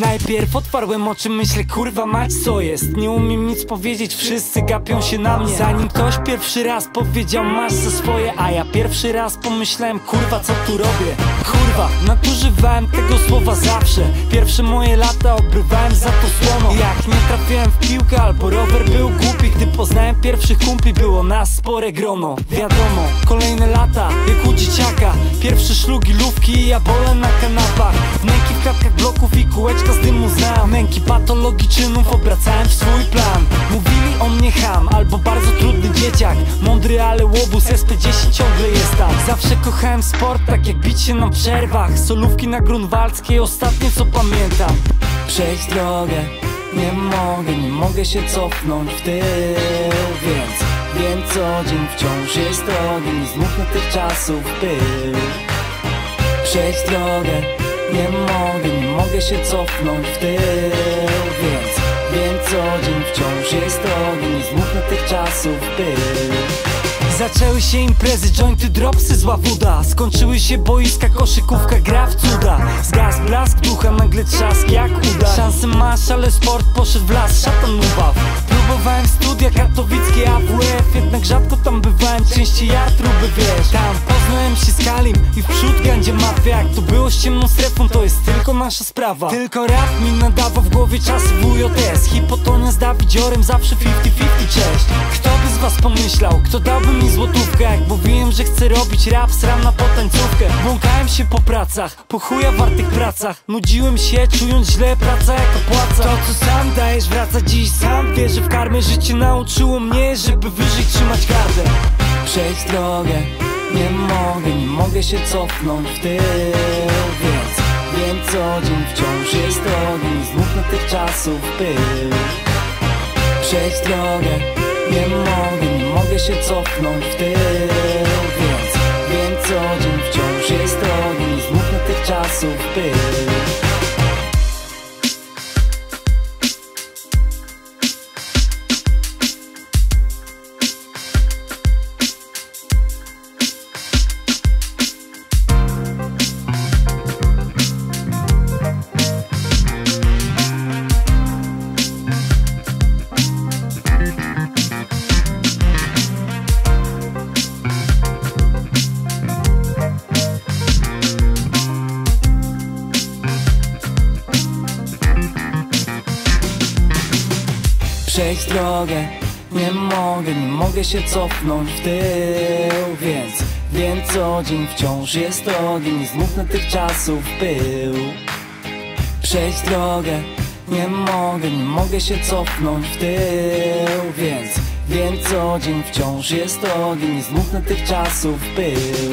Najpierw otwarłem oczy, myślę kurwa mać co jest? Nie umiem nic powiedzieć, wszyscy gapią się na mnie. Zanim ktoś pierwszy raz powiedział masz za swoje A ja pierwszy raz pomyślałem kurwa co tu robię? Kurwa, nadużywałem tego słowa zawsze. Pierwsze moje lata obrywałem za to słono. Jak nie trafiłem w piłkę albo rower był głupi Gdy poznałem pierwszych kumpli było nas spore grono. Wiadomo, kolejne lata jak u dzieciaka. Pierwsze szlugi, lówki i ja bolę na kanapach. W kółeczka z dymu znam Męki patologii czynów obracałem w swój plan. Mówili o mnie ham albo bardzo trudny dzieciak. Mądry ale łobuz SP10 ciągle jest tam. Zawsze kochałem sport tak jak bicie na przerwach. Solówki na Grunwaldzkiej ostatnie co pamiętam. Przejść drogę nie mogę, nie mogę się cofnąć w tył. Więc, więc co dzień wciąż jest ogień Znów na tych czasów był Przejść drogę nie mogę, nie mogę się cofnąć w tył Więc, więc co dzień wciąż jest ogień Znów na tych czasów był Zaczęły się imprezy, jointy, dropsy, zła woda Skończyły się boiska, koszykówka, gra w cuda. Zgas, blask, ducha, nagle trzask jak uda. Szansę masz, ale sport poszedł w las, szatan ubaw. Próbowałem studia katowickie AWF Jednak rzadko tam bywałem, częściej ja truby wiesz. Tam poznałem się z Kalim i w przód gandzie mafia. Jak to było z ciemną strefą, to jest tylko nasza sprawa. Tylko rap mi nadawał w głowie czasy WJS Hipotonia z Dawidziorem, zawsze 50-50, cześć. Kto by z was pomyślał, kto dałby mi złotówkę? Jak mówiłem, że chcę robić rap, sram na potańcówkę. Błąkałem się po pracach, po chuja wartych pracach. Nudziłem się, czując źle, praca jak opłaca. To co sam dajesz, wraca dziś. Sam Wierzę w karmę, życie nauczyło mnie, żeby wyżej trzymać gardę. Przejść drogę, nie mogę się cofnąć w tył Więc, więc co dzień wciąż jest ogień Znów na tych czasów był. Przejść drogę, nie mogę, nie mogę się cofnąć w tył Przejść drogę. Nie mogę, nie mogę się cofnąć w tył. Więc, więc co dzień wciąż jest ogień Znów na tych czasów był Przejść drogę. Nie mogę, nie mogę się cofnąć w tył. Więc, więc co dzień wciąż jest ogień Znów na tych czasów był